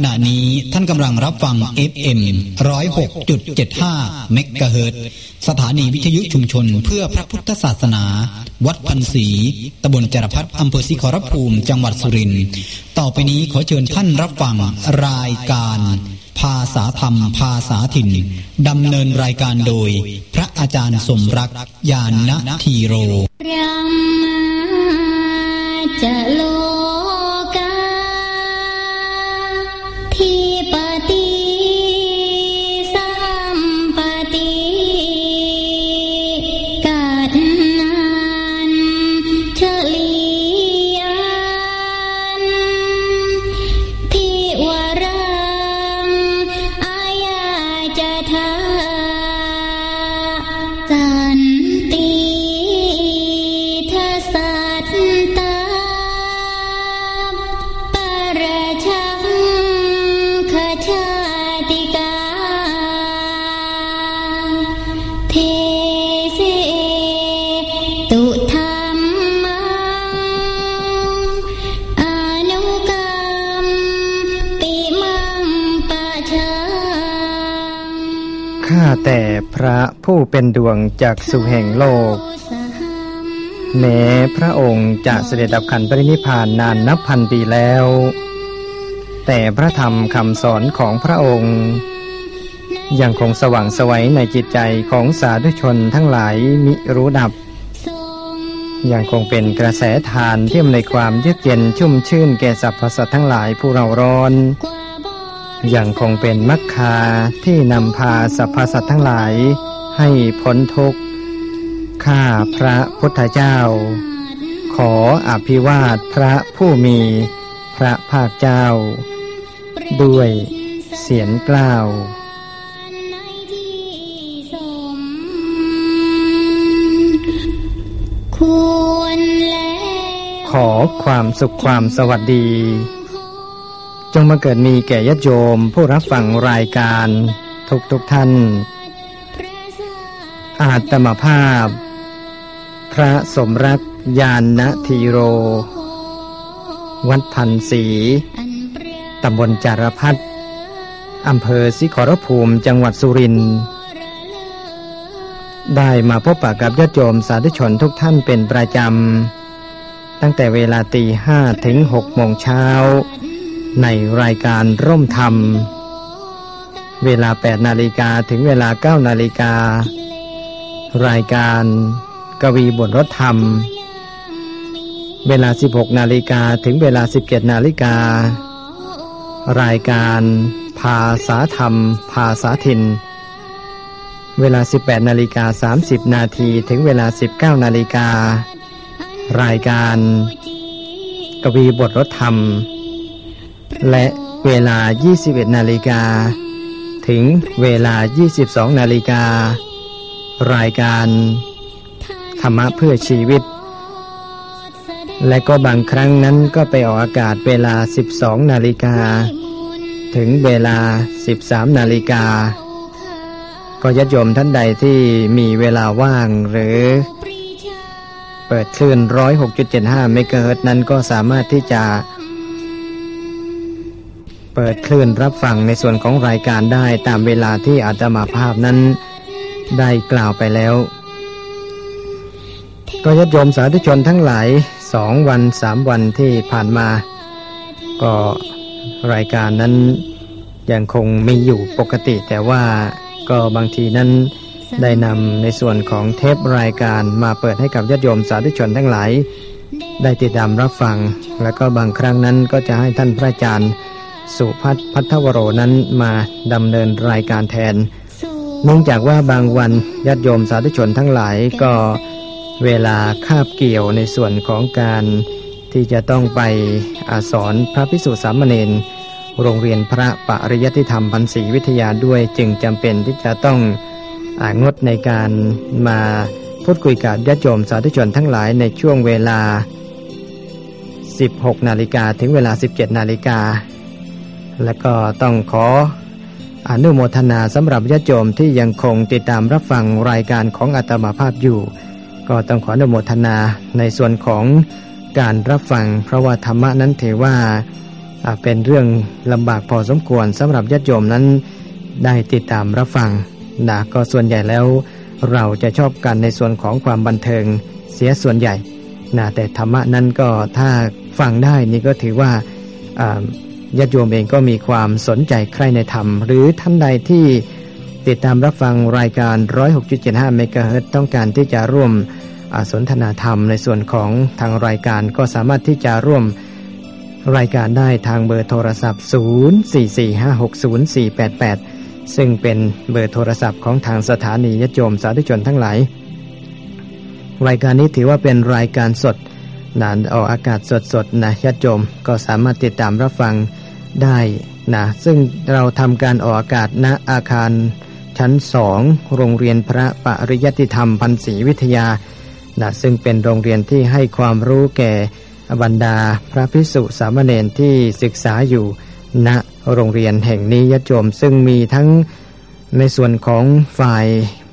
ขณะนี้ท่านกำลังรับฟัง FM 106.75เมกะเฮิรตสถานีวิทยุชุมชนเพื่อพระพุทธศาสนา วัดพันศรีตำบลจรพัฒอำเภอสิขรภูมิ จังหวัดสุรินทร์ต่อไปนี้ขอเชิญท่านรับฟังรายการ ภาษาธรรม ภาษาถิ่นดำเนินรายการโดย พระอาจารย์สมรัก ยานทีโรรัมมาจะโล พระผู้เป็นดวงจากสู่แห่งโลก แม้พระองค์จะเสด็จดับขันปรินิพานนานนับพันปีแล้ว แต่พระธรรมคำสอนของพระองค์ ยังคงสว่างไสวัยในจิตใจของสาธุชนทั้งหลายมิรู้ดับ ยังคงเป็นกระแสทานที่อำนความเยือกเย็นชุ่มชื่นแก่สรรพสัตว์ทั้งหลายผู้เราร้อน ยังคงเป็นมรรคาที่นำพาสรรพสัตว์ทั้งหลายให้พ้นทุกข์ ข้าพระพุทธเจ้า ขออภิวาทพระผู้มีพระภาคเจ้า ด้วยเสียงกล้าวควรแล้วขอความสุขความสวัสดี จงมาเกิดมีแก่ญาติโยม ผู้รับฟังรายการ ทุกทุกท่าน อาตมภาพ พระสมรักยานณทีโร วัดพันศรีตำบลจารพัฒอำเภอสิขรภูมิจังหวัดสุรินทร์ได้มาพบปะกับญาติโยมสาธุชนทุกท่านเป็นประจำ ตั้งแต่เวลาตีห้าถึงหกโมงเช้า ในรายการร่มธรรม เวลา 8 นาฬิกาถึงเวลา 9 นาฬิกา รายการกวีบทรถธรรม เวลา 16 นาฬิกาถึงเวลา 17 นาฬิกา รายการภาษาธรรม ภาษาถิ่น เวลา 18 นาฬิกา 30 นาทีถึงเวลา 19 นาฬิกา รายการ กวีบทรถธรรม และเวลา 21 นาฬิกา ถึงเวลา 22 นาฬิกา รายการ ธรรมะเพื่อชีวิต และก็บางครั้งนั้นก็ไปออกอากาศเวลา 12 นาฬิกา ถึงเวลา 13 นาฬิกา ก็ญาติโยมท่านใดที่มีเวลาว่างหรือ เปิดคลื่น 106.75 เมกะเฮิรต์นั้นก็สามารถที่จะ เปิดคลื่นรับฟังในส่วนของรายการได้ตามเวลาที่อาตมาภาพนั้นได้กล่าวไปแล้ว ก็ญาติโยมสาธุชนทั้งหลายสองวันสามวันที่ผ่านมา ก็รายการนั้นยังคงมีอยู่ปกติ แต่ว่าก็บางทีนั้นได้นำในส่วนของเทปรายการมาเปิดให้กับญาติโยมสาธุชนทั้งหลาย ได้ติดตามรับฟัง แล้วก็บางครั้งนั้นก็จะให้ท่านพระอาจารย์ สุพัฒน์พัทวโรนั้นมาดำเนินรายการแทน เนื่องจากว่าบางวันญาติโยมสาธุชนทั้งหลายก็เวลาคาบเกี่ยวในส่วนของการที่จะต้องไปอาสอนพระพิสุสามเณรโรงเรียนพระปริยัติธรรมพันศรีวิทยาด้วยจึงจำเป็นที่จะต้องอางดในการมาพูดคุยกับญาติโยมสาธุชนทั้งหลายในช่วงเวลา 16 นาฬิกาถึงเวลา 17 นาฬิกา และก็ต้องขออนุโมทนาสำหรับญาติโยมที่ยังคงติดตามรับฟังรายการของอาตมาภาพอยู่ ก็ต้องขออนุโมทนาในส่วนของการรับฟัง เพราะว่าธรรมะนั้นถือว่าเป็นเรื่องลำบากพอสมควรสำหรับญาติโยมนั้นได้ติดตามรับฟังนะก็ส่วนใหญ่แล้ว เราจะชอบกันในส่วนของความบันเทิงเสียส่วนใหญ่นะแต่ธรรมะนั้นก็ถ้าฟังได้นี่ก็ถือว่า ญาติโยมเองก็มีความสนใจใครในธรรม หรือท่านใดที่ติดตามรับฟังรายการ 106.75เมกะเฮิรตต้องการที่จะร่วมสนทนาธรรมในส่วนของทางรายการก็สามารถที่จะร่วมรายการได้ทางเบอร์โทรศัพท์ 0445604488 ซึ่งเป็นเบอร์โทรศัพท์ของทางสถานียโยมสาธุชนทั้งหลาย รายการนี้ถือว่าเป็นรายการสด นานออกอากาศสดๆนะญาติโยมก็สามารถติดตามรับฟังได้นะซึ่งเราทำการออกอากาศณอาคารชั้นสองโรงเรียนพระปริยติธรรมพันศรีวิทยานะซึ่งเป็นโรงเรียนที่ให้ความรู้แก่บรรดาพระพิสุสามเณรที่ศึกษาอยู่ณโรงเรียนแห่งนี้ยโยมซึ่งมีทั้งในส่วนของฝ่าย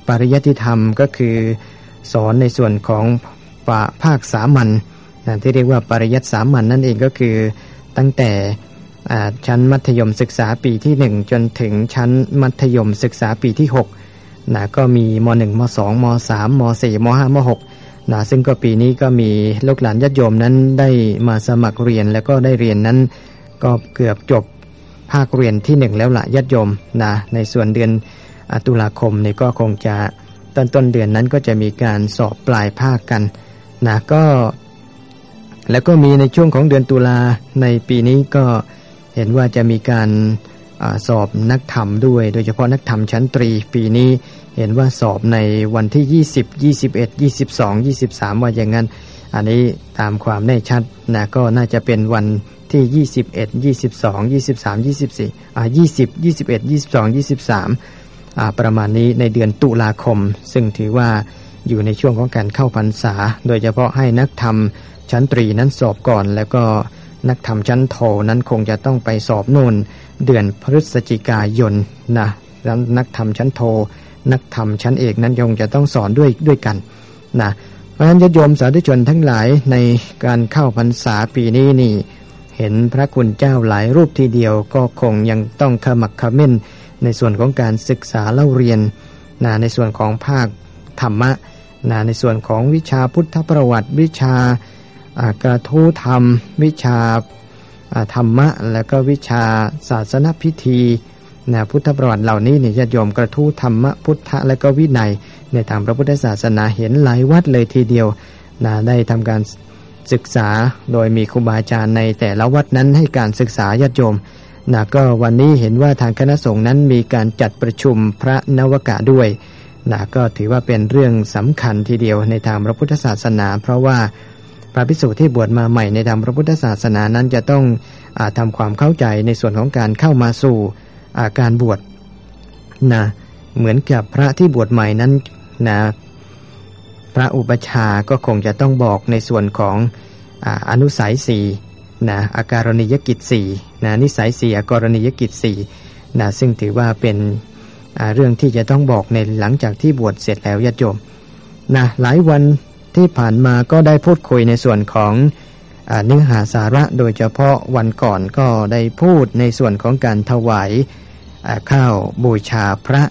ปริยัติธรรมก็คือ สอนในส่วนของภาคสามัญ ที่เรียกว่าปริยัติสามัญนนั่นเองก็คือตั้งแต่ชั้นมัธยมศึกษาปีที่ 1 จนถึงชั้นมัธยมศึกษาปีที่6นะก็มีม .1 ม .2 ม .3 ม .4 ม .5 ม .6 นะซึ่งก็ปีนี้ก็มีลูกหลานญาติโยมนั้นได้มาสมัครเรียนแล้วก็ได้เรียนนั้นก็เกือบจบภาคเรียนที่หนึ่งแล้วละญาติโยมนะในส่วนเดือนตุลาคมนี่ก็คงจะต้นต้นเดือนนั้นก็จะมีการสอบปลายภาคกันนะก็ แล้วก็มีในช่วงของเดือนตุลาในปีนี้ก็เห็นว่าจะมีการอสอบนักธรรมด้วย โดยเฉพาะนักธรรมชั้นตรี ปีนี้เห็นว่าสอบในวันที่ 20 21 22 23 ว่าอย่างนั้น อันนี้ตามความแน่ชัดนะก็น่าจะเป็นวันที่ 21 22 23 24อ่า20 21 22 23อ่าประมาณนี้ในเดือนตุลาคม ซึ่งถือว่าอยู่ในช่วงของการเข้าพรรษา โดยเฉพาะให้นักธรรม ชั้นตรีนั้นสอบก่อน แล้วก็นักธรรมชั้นโทนั้นคงจะต้องไปสอบนู่น เดือนพฤศจิกายนนะแล้วนักธรรมชั้นโท นักธรรมชั้นเอกนั้นยงจะต้องสอนด้วยด้วยกันนะเพราะฉะนั้นโยมสาธุชนทั้งหลายในการเข้าพรรษาปีนี้นี่ เห็นพระคุณเจ้าหลายรูปทีเดียวก็คงยังต้องขมักขม้น ในส่วนของการศึกษาเล่าเรียนนะในส่วนของภาคธรรมะนะในส่วนของวิชาพุทธประวัติวิชา กระทู้ธรรม วิชาธรรมะ แล้วก็วิชาศาสนพิธีนะพุทธประวัติเหล่านี้เนี่ยจะโยมกระทู้ธรรมะพุทธะและก็วินัย ในทางพระพุทธศาสนาเห็นหลายวัดเลยทีเดียวนะได้ทำการศึกษาโดยมีครูบาอาจารย์ในแต่ละวัดนั้นให้การศึกษาญาติโยมนะก็วันนี้เห็นว่าทางคณะสงฆ์นั้นมีการจัดประชุมพระนวกะด้วยนะก็ถือว่าเป็นเรื่องสำคัญทีเดียวในทางพระพุทธศาสนา เพราะว่า พระภิกษุที่บวชมาใหม่ในทางพระพุทธศาสนานั้นจะต้องอทำความเข้าใจในส่วนของการเข้ามาสู่าการบวชนะเหมือนกับพระที่บวชใหม่นั้นนะพระอุปชาก็คงจะต้องบอกในส่วนของออนุสัยสี่นะอาการณียกิจสี่นะนิสัยสี่อาการณียกิจสี่นะซึ่งถือว่าเป็นเรื่องที่จะต้องบอกในหลังจากที่บวชเสร็จแล้วญาติโยมนะหลายวัน ที่ผ่านมาก็ได้พูดคุยในส่วนของเนื้อหาสาระโดยเฉพาะวันก่อนก็ได้พูดในส่วนของการถวายข้าวบูชาพระ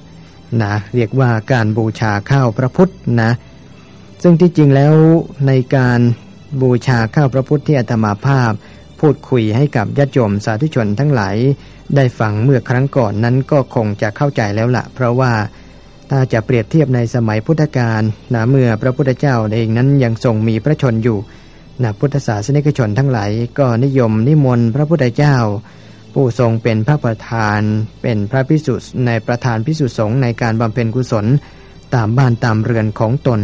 นะเรียกว่าการบูชาข้าวพระพุทธนะซึ่งที่จริงแล้วในการบูชาข้าวพระพุทธที่อาตมาภาพ พูดคุยให้กับญาติโยมสาธุชนทั้งหลายได้ฟังเมื่อครั้งก่อนนั้นก็คงจะเข้าใจแล้วละเพราะว่า ถ้าจะเปรียบเทียบในสมัยพุทธกาลนะเมื่อพระพุทธเจ้าเองนั้นยังทรงมีพระชนอยู่นะพุทธศาสนิกชนทั้งหลายก็นิยมนิมนต์พระพุทธเจ้า ผู้ทรงเป็นพระประธาน เป็นพระพิสุในประธานพิสุสงฆ์ในการบำเพ็ญกุศล ตามบ้านตามเรือนของตน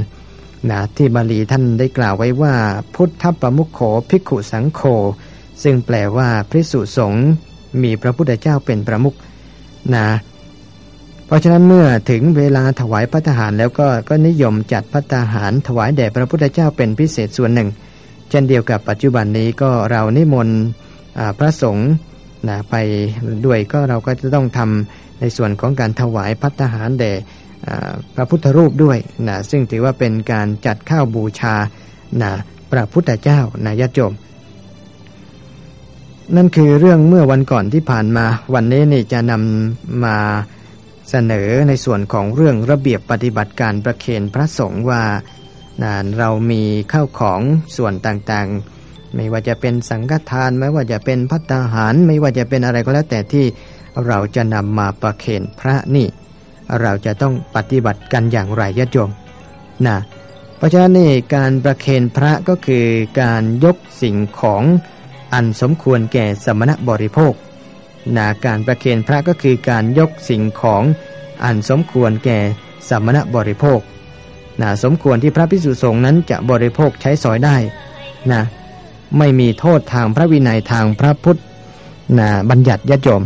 นะที่บาลีท่านได้กล่าวไว้ว่า พุทธประมุขโขภิกขุสังโฆซึ่งแปลว่าพิสุสงฆ์มีพระพุทธเจ้าเป็นประมุขนะ ราะฉะนั้นเมื่อถึงเวลาถวายพระทหารแล้วก็ก็นิยมจัดพระทหารถวายแด่พระพุทธเจ้าเป็นพิเศษส่วนหนึ่ง เช่นเดียวกับปัจจุบันนี้ก็เรานิมนต์พระสงฆ์นะไปด้วยก็เราก็จะต้องทำในส่วนของการถวายพัฒหารแด่พระพุทธรูปด้วยนะซึ่งถือว่าเป็นการจัดข้าวบูชานะพระพุทธเจ้านะญาติโยมนั่นคือเรื่องเมื่อวันก่อนที่ผ่านมาวันนี้นี่จะนำมา เสนอในส่วนของเรื่องระเบียบปฏิบัติการประเคนพระสงฆ์ว่าเรามีข้าวของส่วนต่างๆ ไม่ว่าจะเป็นสังฆทาน ไม่ว่าจะเป็นพัตตาหาร ไม่ว่าจะเป็นอะไรก็แล้วแต่ที่เราจะนำมาประเคนพระนี่ เราจะต้องปฏิบัติกันอย่างไรยะโยมนะเพราะฉะนั้นนี่การประเคนพระก็คือการยกสิ่งของอันสมควรแก่สมณบริโภค นะการประเคนพระก็คือการยกสิ่งของอันสมควรแก่สมณบริโภคนะสมควรที่พระพิสุสงฆ์นั้นจะบริโภคใช้สอยได้นะไม่มีโทษทางพระวินัยทางพระพุทธนะบัญญัติยโยม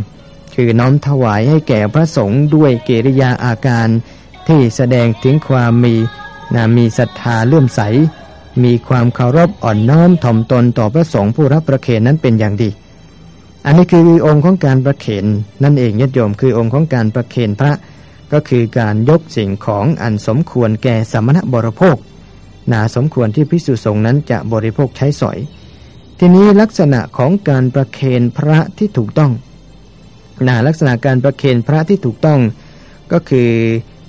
คือน้อมถวายให้แก่พระสงฆ์ด้วยเกริยาอาการที่แสดงถึงความมีนะมีศรัทธาเลื่อมใส มีความเคารพอ่อนน้อมถ่อมตนต่อพระสงฆ์ผู้รับประเคนนั้นเป็นอย่างดี อันนี้คือองค์ของการประเคนนั่นเองยโยมคือองค์ของการประเคนพระก็คือการยกสิ่งของอันสมควรแก่สมณบริโภคนาสมควรที่พิสุสงฆ์นั้นจะบริโภคใช้สอย ทีนี้ลักษณะของการประเคนพระที่ถูกต้องนาลักษณะการประเคนพระที่ถูกต้อง ก็คือ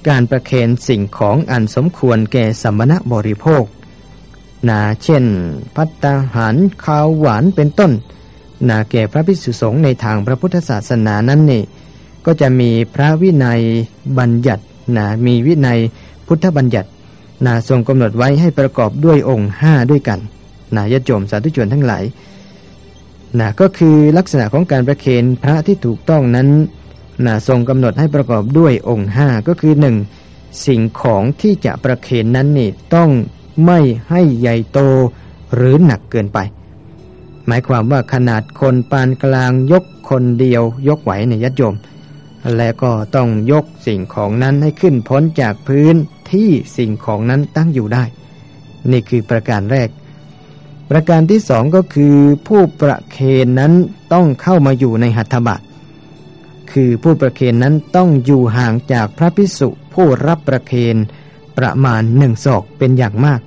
การประเคนสิ่งของอันสมควรแก่สมณบริโภคนาเช่น พัตตาหารข้าวหวานเป็นต้น นาแก่พระพิสุสงฆ์ในทางพระพุทธศาสนานั้นนี่ก็จะมีพระวินัยบัญญัตินะมีวินัยพุทธบัญญัตินะทรงกำหนดไว้ให้ประกอบด้วยองค์ห้าด้วยกันนะยโจมสาธุชนทั้งหลายนะก็คือลักษณะของการประเคนพระที่ถูกต้องนั้นนะทรงกำหนดให้ประกอบด้วยองค์ห้าก็คือหนึ่งสิ่งของที่จะประเคนนั้นนี่ต้องไม่ให้ใหญ่โตหรือหนักเกินไป หมายความว่าขนาดคนปานกลางยกคนเดียวยกไหวในยัดโยม และก็ต้องยกสิ่งของนั้นให้ขึ้นพ้นจากพื้นที่สิ่งของนั้นตั้งอยู่ได้ นี่คือประการแรก ประการที่สองก็คือผู้ประเคนนั้นต้องเข้ามาอยู่ในหัตถบะคือผู้ประเคนนั้นต้องอยู่ห่างจากพระพิสุผู้รับประเคนประมาณหนึ่งศอกเป็นอย่างมาก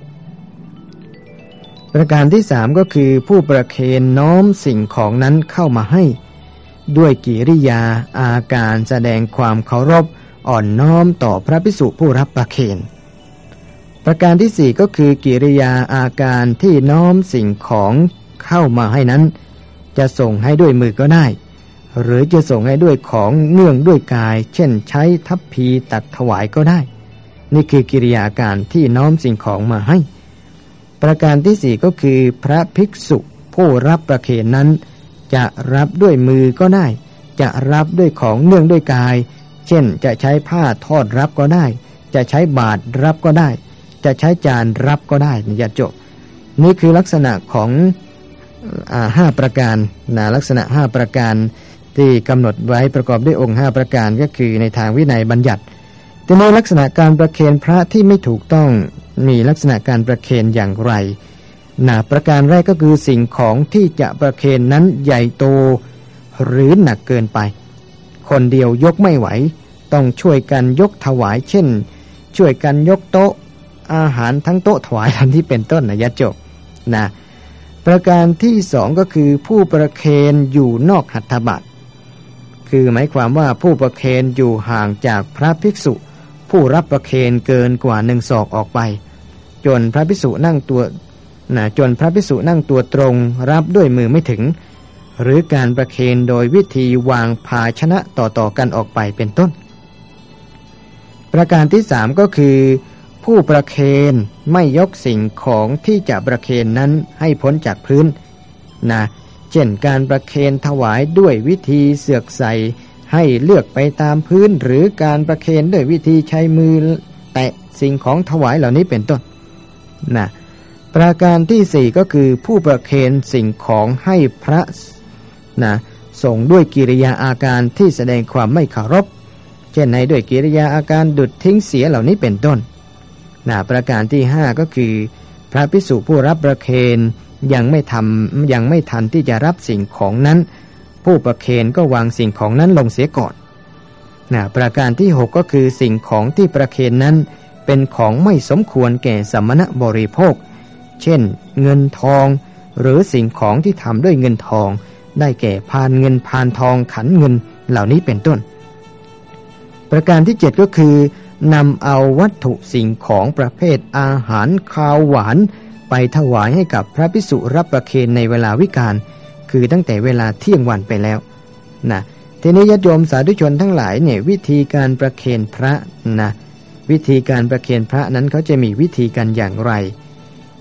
ประการที่สามก็คือผู้ประเคนน้อมสิ่งของนั้นเข้ามาให้ ด้วยกิริยาอาการแสดงความเคารพอ่อนน้อมต่อพระพิสุผู้รับประเคนประการที่สี่ก็คือกิริยาอาการที่น้อมสิ่งของเข้ามาให้นั้น จะส่งให้ด้วยมือก็ได้ หรือจะส่งให้ด้วยของเนื่องด้วยกาย เช่นใช้ทัพพีตัดถวายก็ได้ นี่คือกิริยาการที่น้อมสิ่งของมาให้ ประการที่สี่ก็คือพระภิกษุผู้รับประเคนนั้น จะรับด้วยมือก็ได้ จะรับด้วยของเนื่องด้วยกาย เช่น จะใช้ผ้าทอดรับก็ได้ จะใช้บาตรรับก็ได้ จะใช้จานรับก็ได้อย่จบ นี่คือลักษณะของห้าประการนะลักษณะห้าประการที่กำหนดไว้ประกอบด้วยองค์ห้าประการก็คือในทางวินัยบัญญัติ แต่ในลักษณะการประเคนพระที่ไม่ถูกต้อง มีลักษณะการประเคนอย่างไรนะประการแรกก็คือสิ่งของที่จะประเคนนั้นใหญ่โตหรือหนักเกินไป คนเดียวยกไม่ไหว ต้องช่วยกันยกถวายเช่น ช่วยกันยกโต๊ะ อาหารทั้งโต๊ะถวายทันที่เป็นต้นนะยะจบนะประการที่สองก็คือผู้ประเคนอยู่นอกหัตถบัตคือหมายความว่าผู้ประเคนอยู่ห่างจากพระภิกษุ ผู้รับประเคนเกินกว่าหนึ่งศอกออกไป จนพระภิกษุนั่งตัวนะจนพระพิสุนั่งตัวตรงรับด้วยมือไม่ถึง หรือการประเคนโดยวิธีวางภาชนะต่อๆกันออกไปเป็นต้น ประการที่สามก็คือ ผู้ประเคนไม่ยกสิ่งของที่จะประเคนนั้นให้พ้นจากพื้นนะเช่นการประเคนถวายด้วยวิธีเสือกใส่ให้เลือกไปตามพื้นหรือการประเคนด้วยวิธีใช้มือแตะสิ่งของถวายเหล่านี้เป็นต้น นะประการที่สี่ก็คือผู้ประเคนสิ่งของให้พระนะส่งด้วยกิริยาอาการที่แสดงความไม่เคารพ เช่นในด้วยกิริยาอาการดุดทิ้งเสียเหล่านี้เป็นต้นนะประการที่ห้าก็คือ พระพิสุผู้รับประเคนยังไม่ทำยังไม่ทันที่จะรับสิ่งของนั้น ผู้ประเคนก็วางสิ่งของนั้นลงเสียก่อนนะประการที่หกก็คือสิ่งของที่ประเคนนั้น เป็นของไม่สมควรแก่สมณบริโภค เช่น เงินทอง หรือสิ่งของที่ทำด้วยเงินทอง ได้แก่พานเงินพานทองขันเงินเหล่านี้เป็นต้น ประการที่ 7 ก็คือนำเอาวัตถุสิ่งของประเภทอาหารคาวหวาน ไปถวายให้กับพระพิสุรับประเคนในเวลาวิกาลคือตั้งแต่เวลาเที่ยงวันไปแล้วนะทีนี้ญาติโยมสาธุชนทั้งหลายเนี่ยวิธีการประเคนพระนะ วิธีการประเคนพระนั้นเขาจะมีวิธีการอย่างไร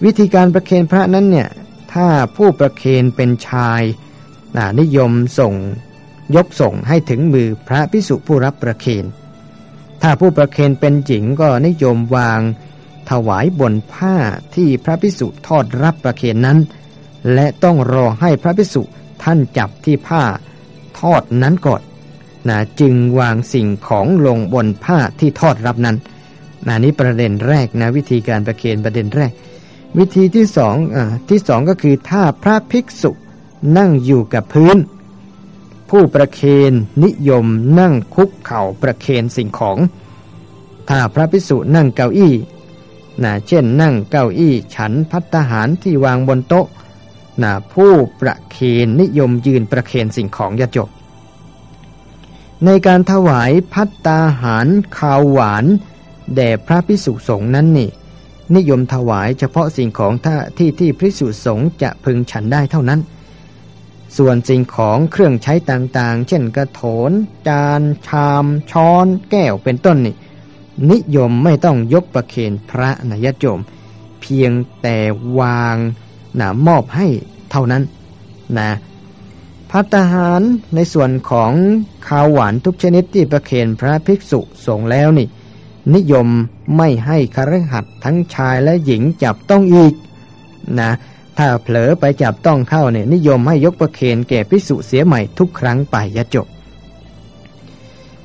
วิธีการประเคนพระนั้นเนี่ยถ้าผู้ประเคนเป็นชายนะนิยมส่งยกส่งให้ถึงมือพระพิสุผู้รับประเคนถ้าผู้ประเคนเป็นหญิงก็นิยมวาง ถวายบนผ้าที่พระพิสุทอดรับประเคนนั้น และต้องรอให้พระพิสุท่านจับที่ผ้าทอดนั้นก่อนนะจึงวางสิ่งของลงบนผ้าที่ทอดรับนั้น นนี้ประเด็นแรกนะวิธีการประเคนประเด็นแรก วิธีที่สองอที่สองก็คือถ้าพระภิกษุนั่งอยู่กับพื้น ผู้ประเคนนิยมนั่งคุกเข่าประเคนสิ่งของ ถ้าพระภิกษุนั่งเก้าอี้นะเช่นนั่งเก้าอี้ฉันพัตหารที่วางบนโต๊ะนะผู้ประเคนนิยมยืนประเคนสิ่งของยาจบ ในการถวายพัตตาหารข้าวหวาน แด่พระพิสุสงฆ์นั้นนี่ นิยมถวายเฉพาะสิ่งของท่าที่ที่พิสุสงฆ์จะพึงฉันได้เท่านั้น ส่วนสิ่งของเครื่องใช้ต่างๆ เช่นกระโถน จาน ชาม ช้อน แก้วเป็นต้นนี่ นิยมไม่ต้องยกประเคนพระนายโยม เพียงแต่วางหนะมอบให้เท่านั้นนะพัตหารในส่วนของข้าวหวานทุกชนิดที่ประเคนพระภิกษุสงแล้วนี่ นิยมไม่ให้คารหัดทั้งชายและหญิงจับต้องอีกนะถ้าเผลอไปจับต้องเข้าเนี่ยนิยมให้ยกประเคนแก่ภิกษุเสียใหม่ทุกครั้งไปยะจบ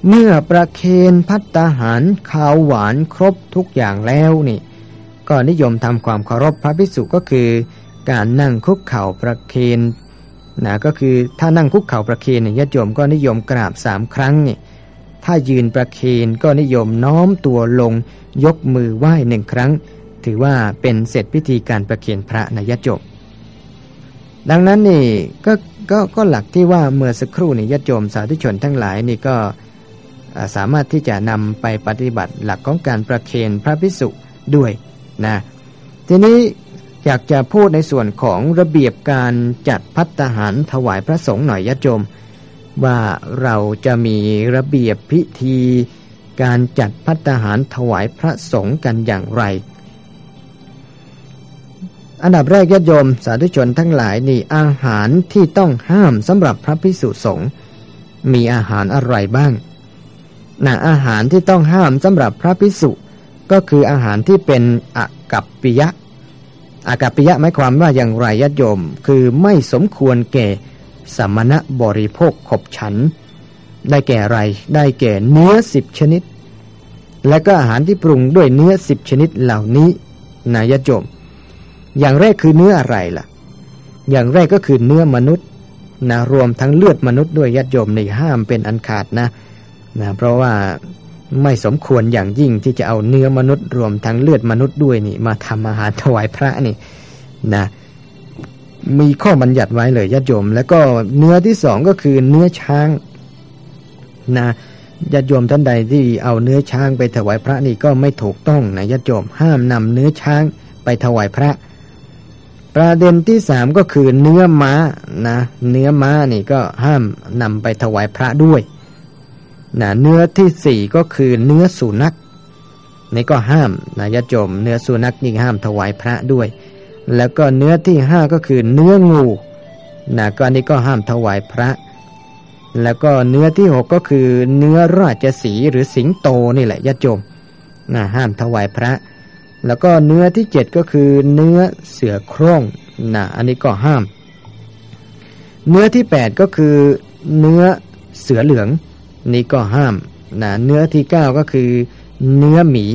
เมื่อประเคนพัตหารข้าวหวานครบทุกอย่างแล้วนี่ ก็นิยมทำความเคารพพระภิกษุก็คือ การนั่งคุกเข่าประเคนนะก็คือถ้านั่งคุกเข่าประเคนเนี่ยญาติโยมก็นิยมกราบสามครั้งนี่ ถ้ายืนประเคนก็นิยมน้อมตัวลง ยกมือไหว้หนึ่งครั้ง ถือว่าเป็นเสร็จพิธีการประเคนพระนะญาติโยมดังนั้นนี่ก็ก็ก็หลักที่ว่าเมื่อสักครู่นี่ญาติโยมสาธุชนทั้งหลายนี่ก็สามารถที่จะนำไปปฏิบัติหลักของการประเคนพระพิสุด้วยนะทีนี้อยากจะพูดในส่วนของระเบียบการจัดพัตหารถวายพระสงฆ์หน่อยยะโจม ว่าเราจะมีระเบียบพิธี การจัดพัตหารถวายพระสงฆ์กันอย่างไร อันดับแรกยะโยมสาธุชนทั้งหลายนี่อาหารที่ต้องห้ามสำหรับพระพิสุสงฆ์มีอาหารอะไรบ้างนะอาหารที่ต้องห้ามสำหรับพระพิสุก็คืออาหารที่เป็นอากัปปิยะอากัปปิยะหมายความว่าอย่างไรยัดโยม คือไม่สมควรแก่ สมณะบริโภคขบฉัน ได้แก่ไร ได้แก่เนื้อสิบชนิด และก็อาหารที่ปรุงด้วยเนื้อสิบชนิดเหล่านี้ นายโยมอย่างแรกคือเนื้ออะไรล่ะ อย่างแรกก็คือเนื้อมนุษย์นะรวมทั้งเลือดมนุษย์ด้วยยัดโยมในห้ามเป็นอันขาดนะนะเพราะว่าไม่สมควรอย่างยิ่งที่จะเอาเนื้อมนุษย์ รวมทั้งเลือดมนุษย์ด้วยนี่ มาทำอาหารถวายพระนี่นะ มีข้อบัญญัติไว้เลยญาติโยม แล้วก็เนื้อที่สองก็คือเนื้อช้างนะญาติโยมท่านใดที่เอาเนื้อช้างไปถวายพระนี่ก็ไม่ถูกต้องนะญาติโยมห้ามนำเนื้อช้างไปถวายพระ ประเด็นที่สามก็คือเนื้อม้านะเนื้อม้านี่ก็ห้ามนำไปถวายพระด้วยนะเนื้อที่สี่ก็คือเนื้อสุนัขนี่ก็ห้ามนะยะจมเนื้อสุนัขนี่ห้ามถวายพระด้วย แล้วก็เนื้อที่ห้าก็คือเนื้องูนะก็นนี้ก็ห้ามถวายพระ แล้วก็เนื้อที่หกก็คือเนื้อราชสีหรือสิงโตนี่แหละยะจมนะห้ามถวายพระ แล้วก็เนื้อที่เจ็ดก็คือเนื้อเสือโคร่งนะอันนี้ก็ห้าม เนื้อที่แปดก็คือเนื้อเสือเหลือง นี่ก็ห้ามนะเนื้อที่เก้าก็คือเนื้อหมี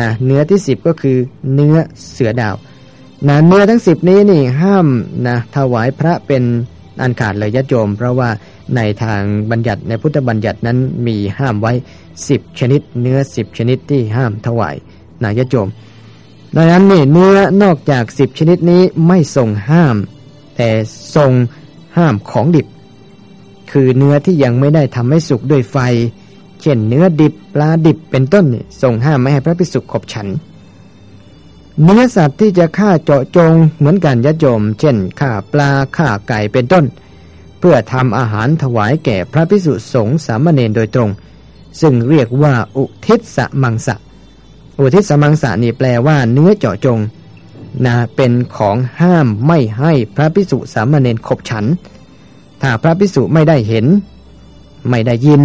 นะเนื้อที่สิบก็คือเนื้อเสือดาว นะเนื้อทั้งสิบนี้นี่ห้ามนะถวายพระเป็นอันขาดเลยยะโจมเพราะว่าในทางบัญญัติในพุทธบัญญัตินั้นมีห้ามไว้สิบชนิด เนื้อสิบชนิดที่ห้ามถวายนะยะโจมดังนั้นนี่เนื้อนอกจากสิบชนิดนี้ไม่ทรงห้าม แต่ทรงห้ามของดิบ คือเนื้อที่ยังไม่ได้ทำให้สุกด้วยไฟ เช่นเนื้อดิบปลาดิบเป็นต้นนี่ทรงห้ามไม่ให้พระภิกษุขบฉัน เนื้อสัตว์ที่จะฆ่าเจาะจงเหมือนกันยะโยม เช่นฆ่าปลาฆ่าไก่เป็นต้น เพื่อทำอาหารถวายแก่พระภิกษุสงฆ์สามเณรโดยตรง ซึ่งเรียกว่าอุทิศสมังสะ อุทิศสมังสะนี่แปลว่าเนื้อเจาะจงนะเป็นของห้ามไม่ให้พระพิสุสามเณรขบฉัน ถ้าพระพิสุไม่ได้เห็น ไม่ได้ยิน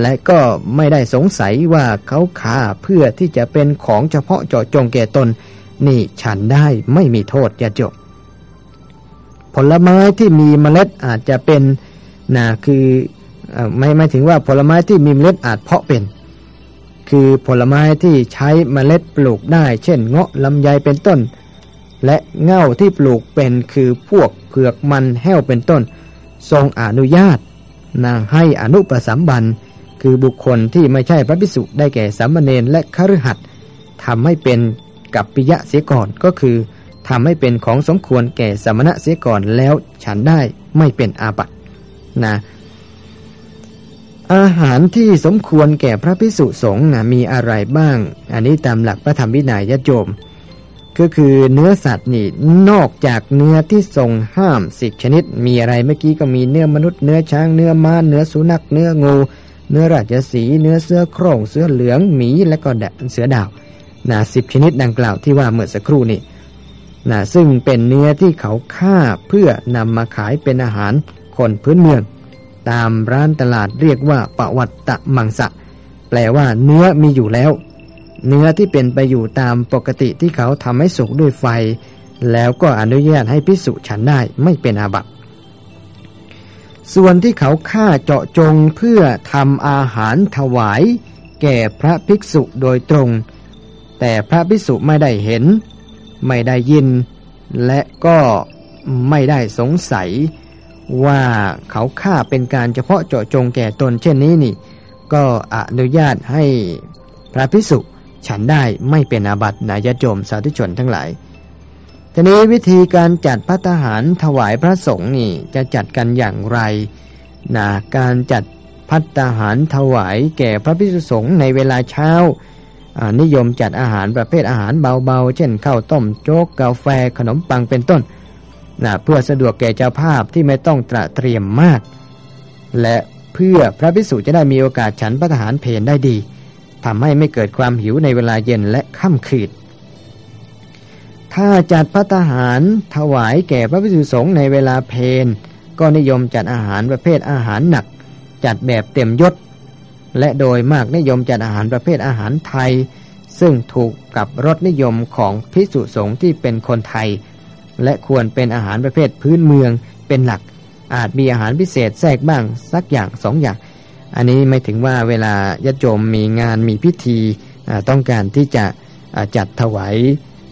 และก็ไม่ได้สงสัยว่าเขาขาเพื่อที่จะเป็นของเฉพาะเจาะจงแก่ตน นี่ฉันได้ไม่มีโทษยาจบผลไม้ที่มีเมล็ดอาจจะเป็นนะคืออไม่ไม่ถึงว่าผลไม้ที่มีเมล็ดอาจเพาะเป็น คือผลไม้ที่ใช้เมล็ดปลูกได้ เช่น เงาะลำไยเป็นต้น และเง่าที่ปลูกเป็นคือพวกเผือกมันแห้วเป็นต้น ทรงอนุญาตนาให้อนุปสัมบันคือบุคคลที่ไม่ใช่พระภิกษุได้แก่สามเณรและคฤหัสถ์ทำให้เป็น กับปิยะเสียก่อนก็คือทำให้เป็นของสมควรแก่สมณะเสียก่อนแล้วฉันได้ไม่เป็นอาบัตินะอาหารที่สมควรแก่พระภิกษุสงฆ์นะมีอะไรบ้าง อันนี้ตามหลักพระธรรมวินัยยโยมก็คือเนื้อสัตว์นี่นอกจากเนื้อที่ทรงห้ามสิบชนิด มีอะไรเมื่อกี้ก็มีเนื้อมนุษย์เนื้อช้างเนื้อม้าเนื้อสุนัขเนื้องู เนื้อราชสีเนื้อเสื้อโคร่งเสื้อเหลืองหมีและก็เสือดาว นะสิบชนิดดังกล่าวที่ว่าเมื่อสักครู่นี้นะซึ่งเป็นเนื้อที่เขาฆ่าเพื่อนำมาขายเป็นอาหารคนพื้นเมือง ตามร้านตลาดเรียกว่าปวัตตะมังสะ แปลว่าเนื้อมีอยู่แล้ว เนื้อที่เป็นไปอยู่ตามปกติที่เขาทำให้สุกด้วยไฟ แล้วก็อนุญาตให้พิสุฉันได้ไม่เป็นอาบัติส่วนที่เขาฆ่าเจาะจงเพื่อทำอาหารถวาย แก่พระภิกษุโดยตรง แต่พระภิกษุไม่ได้เห็น ไม่ได้ยิน และก็ไม่ได้สงสัย ว่าเขาฆ่าเป็นการเฉพาะเจาะจงแก่ตนเช่นนี้นี่ ก็อนุญาตให้พระภิกษุฉันได้ไม่เป็นอาบัตินายโจมสาธุชนทั้งหลายทีนี้วิธีการจัดพัฒหารถวายพระสงฆ์นี่จะจัดกันอย่างไรนะการจัดพัฒหารถวายแก่พระภิกษุสงฆ์ในเวลาเช้า นิยมจัดอาหารประเภทอาหารเบาๆ เช่นข้าวต้มโจ๊กกาแฟขนมปังเป็นต้นนะเพื่อสะดวกแก่เจ้าภาพที่ไม่ต้องตระเตรียมมาก และเพื่อพระภิกษุจะได้มีโอกาสฉันพัฒหารเพลได้ดีทำให้ไม่เกิดความหิวในเวลาเย็นและค่ำคืนถ้าจัดพัตหารถวายแก่พระภิกษุสงฆ์ในเวลาเพนก็นิยมจัดอาหารประเภทอาหารหนัก จัดแบบเต็มยศ และโดยมากนิยมจัดอาหารประเภทอาหารไทย ซึ่งถูกกับรสนิยมของภิกษุสงฆ์ที่เป็นคนไทย และควรเป็นอาหารประเภทพื้นเมืองเป็นหลัก อาจมีอาหารพิเศษแทรกบ้างสักอย่างสองอย่าง อันนี้ไม่ถึงว่าเวลาญาติโยมมีงานมีพิธีต้องการที่จะจัดถวาย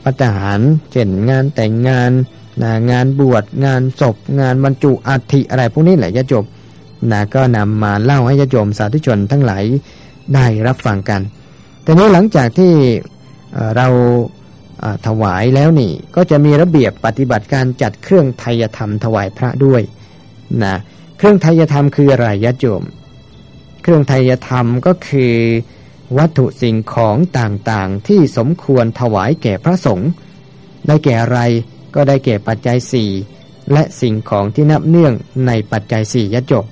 พัฒหารเช่นงานแต่งงาน งานบวชงานศพ งานบรรจุอัฐิอะไรพวกนี้แหละญาติโยม นะก็นำมาเล่าให้ญาติโยมสาธุชนทั้งหลายได้รับฟังกัน แต่นี้หลังจากที่เราถวายแล้วนี่ ก็จะมีระเบียบปฏิบัติการจัดเครื่องไทยธรรมถวายพระด้วยนะเครื่องไทยธรรมคืออะไรญาติโยม เครื่องไทยธรรมก็คือวัตถุสิ่งของต่างๆ ที่สมควรถวายแก่พระสงฆ์ได้แก่อะไรก็ได้แก่ปัจจัยสี่และสิ่งของที่นับเนื่องในปัจจัยสี่ยจบ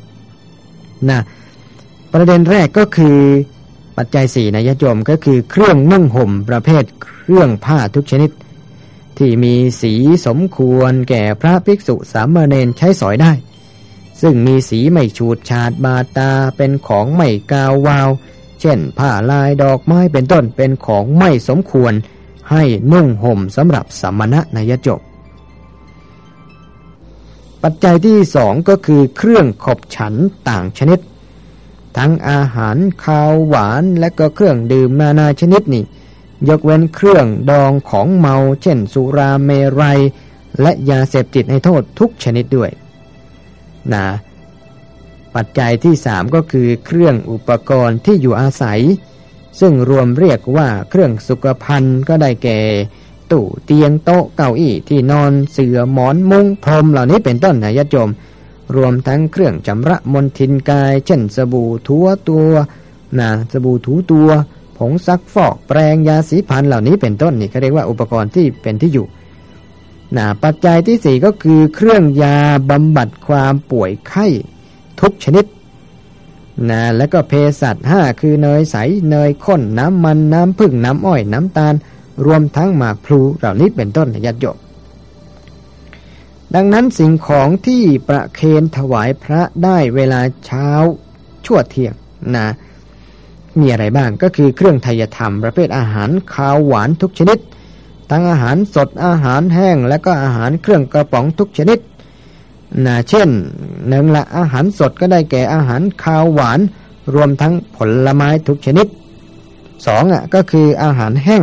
นะประเด็นแรกก็คือปัจจัยสี่นยจมก็คือเครื่องนุ่งห่มประเภทเครื่องผ้าทุกชนิด ที่มีสีสมควรแก่พระภิกษุสามเณรใช้สอยได้ ซึ่งมีสีไม่ฉูดฉาดบาตาเป็นของไม่กาววาว เช่นผ้าลายดอกไม้เป็นต้นเป็นของไม่สมควร ให้นุ่งห่มสำหรับสมณะนายจบ ปัจจัยที่สองก็คือเครื่องขบฉันต่างชนิด ทั้งอาหารข้าวหวานและก็เครื่องดื่มนานาชนิดนี่ ยกเว้นเครื่องดองของเมา เช่น สุราเมรัย และยาเสพติดในโทษทุกชนิดด้วยนะปัจจัยที่สามก็คือเครื่องอุปกรณ์ที่อยู่อาศัย ซึ่งรวมเรียกว่าเครื่องสุขภัณฑ์ก็ได้แก่ ตู้เตียงโต๊ะเก้าอี้ที่นอนเสื่อหมอนมุ้งพรมเหล่านี้เป็นต้นนะญาติโยม รวมทั้งเครื่องจำระมนทินกาย เช่นสบู่ทัวตัวนะสบู่ถูตัว ผงซักฟอกแปรงยาสีฟันเหล่านี้เป็นต้นนี่เขาเรียกว่าอุปกรณ์ที่เป็นที่อยู่นะปัจจัยที่สี่ก็คือเครื่องยาบำบัดความป่วยไข้ทุกชนิดนะแล้วก็เภสัชห้าคือเนยใสเนยข้นน้ำมันน้ำผึ้งน้ำอ้อยน้ำตาล รวมทั้งหมากพลูเหล่านี้เป็นต้นญาติโยมดังนั้นสิ่งของที่ประเคนถวายพระได้เวลาเช้าชั่วเที่ยงนะมีอะไรบ้างก็คือเครื่องไทยธรรมประเภทอาหารขาวหวานทุกชนิด ทั้งอาหารสดอาหารแห้งและก็อาหารเครื่องกระป๋องทุกชนิดนะเช่นหนึ่งละอาหารสดก็ได้แก่อาหารขาวหวาน รวมทั้งผลไม้ทุกชนิดสองอะก็คืออาหารแห้ง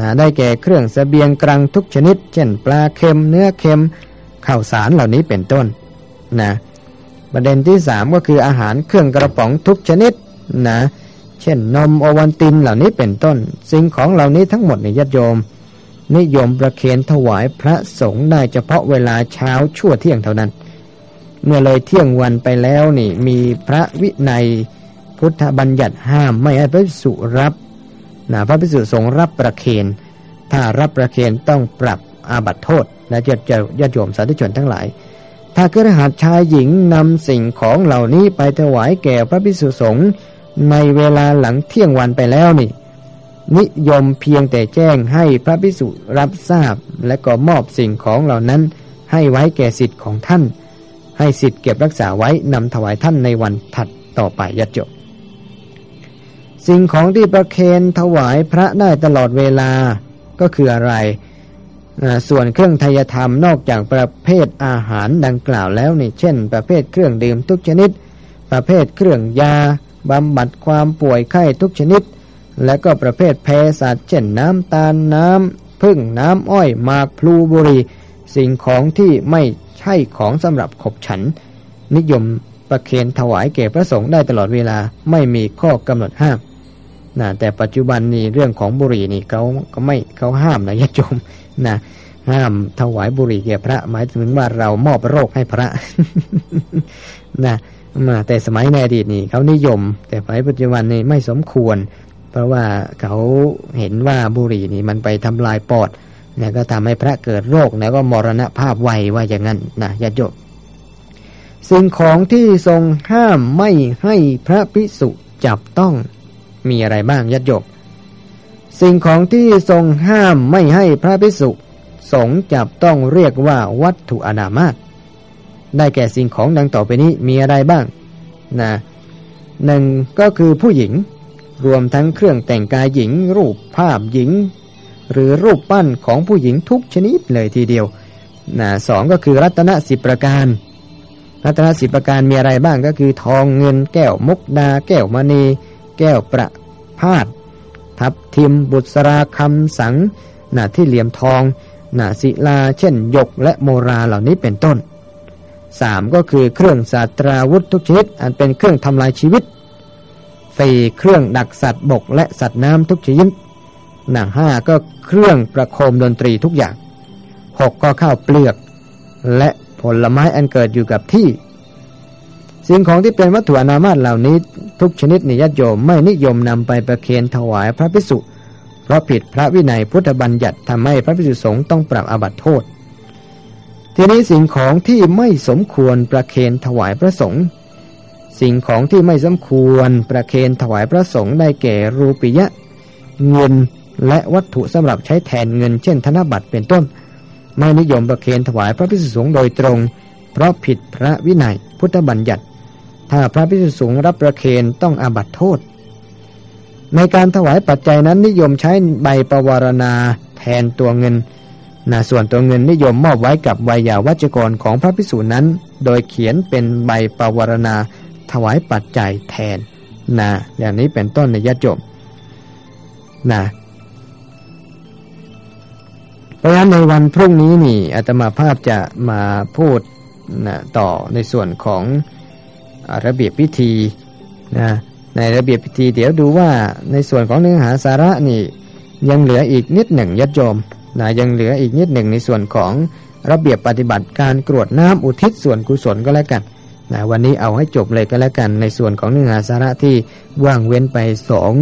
นะได้แก่เครื่องสเสบียงกลางทุกชนิด เช่น ปลาเค็มเนื้อเค็มข้าวสารเหล่านี้เป็นต้นนะประเด็นที่สามก็คืออาหารเครื่องกระป๋องทุกชนิดนะเช่นนมโอวันตินเหล่านี้เป็นต้น สิ่งของเหล่านี้ทั้งหมดในญาติโยม นิยมประเคนถวายพระสงฆ์ได้เฉพาะเวลาเช้าชั่วเที่ยงเท่านั้น เมื่อเลยเที่ยงวันไปแล้วนี่มีพระวินัยพุทธบัญญัติห้ามไม่ให้พระภิกษุรับ นะพระภิกษุสงฆ์รับประเคนถ้ารับประเคนต้องปรับอาบัติโทษและจะจะญาติโยมสาธุชนทั้งหลาย ถ้าเกิดหัดชายหญิงนำสิ่งของเหล่านี้ไปถวายแก่พระภิกษุสงฆ์ในเวลาหลังเที่ยงวันไปแล้วนี่ นิยมเพียงแต่แจ้งให้พระพิสุรับทราบ และก็มอบสิ่งของเหล่านั้น ให้ไว้แก่สิทธิ์ของท่าน ให้สิทธิ์เก็บรักษาไว้นำถวายท่านในวันถัดต่อไปยัดจบ สิ่งของที่ประเคนถวายพระได้ตลอดเวลาก็คืออะไร ส่วนเครื่องทยธรรมนอกจากประเภทอาหารดังกล่าวแล้วนี่เช่น ประเภทเครื่องดื่มทุกชนิด ประเภทเครื่องยาบำบัดความป่วยไข้ทุกชนิด และก็ประเภทแพสัตว์เช่นน้ำตาลน้ำพึ่งน้ำอ้อยหมากพลูบุรี สิ่งของที่ไม่ใช่ของสำหรับขบฉัน นิยมประเคนถวายแก่พระสงฆ์ได้ตลอดเวลาไม่มีข้อกำหนดห้าม นะแต่ปัจจุบันนี้เรื่องของบุหรี่นี่เขาก็ไม่เขาห้ามนะญาติโยมนะห้ามถวายบุหรี่แก่พระ หมายถึงว่าเรามอบโรคให้พระนะมาแต่สมัยในอดีตนี่เขานิยม แต่ในปัจจุบันนี้ไม่สมควร เพราะว่าเขาเห็นว่าบุหรี่นี่มันไปทำลายปอดแล้วก็ทำให้พระเกิดโรคแล้วก็มรณภาพไวว่าอย่างนั้นนะญาติโยมสิ่งของที่ทรงห้ามไม่ให้พระพิสุจับต้อง มีอะไรบ้างญาติโยมสิ่งของที่ทรงห้ามไม่ให้พระพิสุสงจับต้องเรียกว่าวัตถุอนามาตได้แก่สิ่งของดังต่อไปนี้มีอะไรบ้างนะหนึ่งก็คือผู้หญิง รวมทั้งเครื่องแต่งกายหญิง รูปภาพหญิง หรือรูปปั้นของผู้หญิงทุกชนิดเลยทีเดียวนะสองก็คือรัตนสิบประการ รัตนสิบประการมีอะไรบ้างก็คือทองเงินแก้วมุกดา แก้วมณี แก้วประพาดทับทิมบุษราคำสังหน้าที่เหลี่ยมทองหน้าศิลาเช่นยกและโมราเหล่านี้เป็นต้นสามก็คือเครื่องศาสตราวุธทุกชนิดอันเป็นเครื่องทำลายชีวิตสี่เครื่องดักสัตว์บกและสัตว์น้ำทุกชนิดหนังห้าก็เครื่องประโคมดนตรีทุกอย่างหกก็ข้าวเปลือก และผลไม้อันเกิดอยู่กับที่ สิ่งของที่เป็นวัตถุอนามาตเหล่านี้ ทุกชนิดนิยโยมไม่นิยมนำไปประเคนถวายพระพิสุเพราะผิดพระวินัยพุทธบัญญัติทำให้พระพิสุสงฆ์ต้องปรับอาบัติโทษ ทีนี้สิ่งของที่ไม่สมควรประเคนถวายพระสงฆ์สิ่งของที่ไม่สมควรประเคนถวายพระสงฆ์ได้แก่รูปิยะ เงินและวัตถุสำหรับใช้แทนเงิน เช่น ธนบัตรเป็นต้น ไม่นิยมประเคนถวายพระพิสุสงฆ์โดยตรง เพราะผิดพระวินัยพุทธบัญญัติ ถ้าพระพิสุสูงรับประเคนต้องอาบัตโทษ ในการถวายปัจจัยนั้นนิยมใช้ใบประวารณาแทนตัวเงินนาส่วนตัวเงินนิยมมอบไว้กับวายาวัจกรของพระพิสุนั้น โดยเขียนเป็นใบประวารณาถวายปัจจัยแทนนะอย่างนี้เป็นต้นในยะจบนะเพราะฉะนั้นในวันพรุ่งนี้นี่อาตมาภาพจะมาพูดนะต่อในส่วนของ ระเบียบพิธีนะในระเบียบพิธีเดี๋ยวดูว่าในส่วนของเนื้อหาสาระนี่ยังเหลืออีกนิดหนึ่งยัดโยมนะยังเหลืออีกนิดหนึ่งในส่วนของระเบียบปฏิบัติการกรวดน้ำอุทิศส่วนกุศลก็แล้วกันนะวันนี้เอาให้จบเลยก็แล้วกัน ในส่วนของเนื้อหาสาระที่ว่างเว้นไปสอง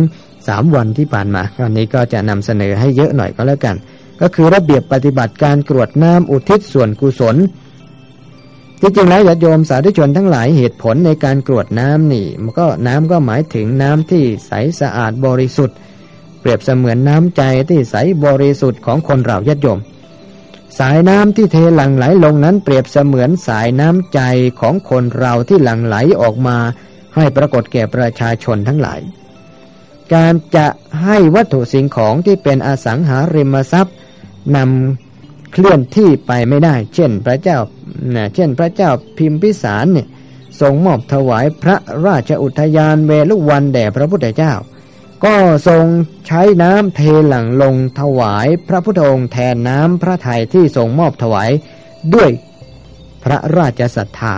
สามวันที่ผ่านมาวันนี้ก็จะนำเสนอให้เยอะหน่อยก็แล้วกัน ก็คือระเบียบปฏิบัติการกรวดน้ำอุทิศส่วนกุศล ที่จริงแล้วญาติโยมสาธุชนทั้งหลายเหตุผลในการกรวดน้ำนี่มันก็น้ำก็หมายถึงน้ำที่ใสสะอาดบริสุทธิ์ เปรียบเสมือนน้ำใจที่ใสบริสุทธิ์ของคนเราญาติโยม สายน้ำที่เทหลั่งไหลลงนั้นเปรียบเสมือนสายน้ำใจของคนเราที่หลั่งไหลออกมาให้ปรากฏแก่ประชาชนทั้งหลาย การจะให้วัตถุสิ่งของที่เป็นอสังหาริมทรัพย์นำเคลื่อนที่ไปไม่ได้ เช่น พระเจ้า นะเช่นพระเจ้าพิมพิสารเนี่ยทรงมอบถวายพระราชอุทยานเวลุวันแด่พระพุทธเจ้า ก็ทรงใช้น้ำเทหลังลงถวายพระพุทธองค์แทนน้ำพระทัยที่ทรงมอบถวายด้วยพระราชศรัทธา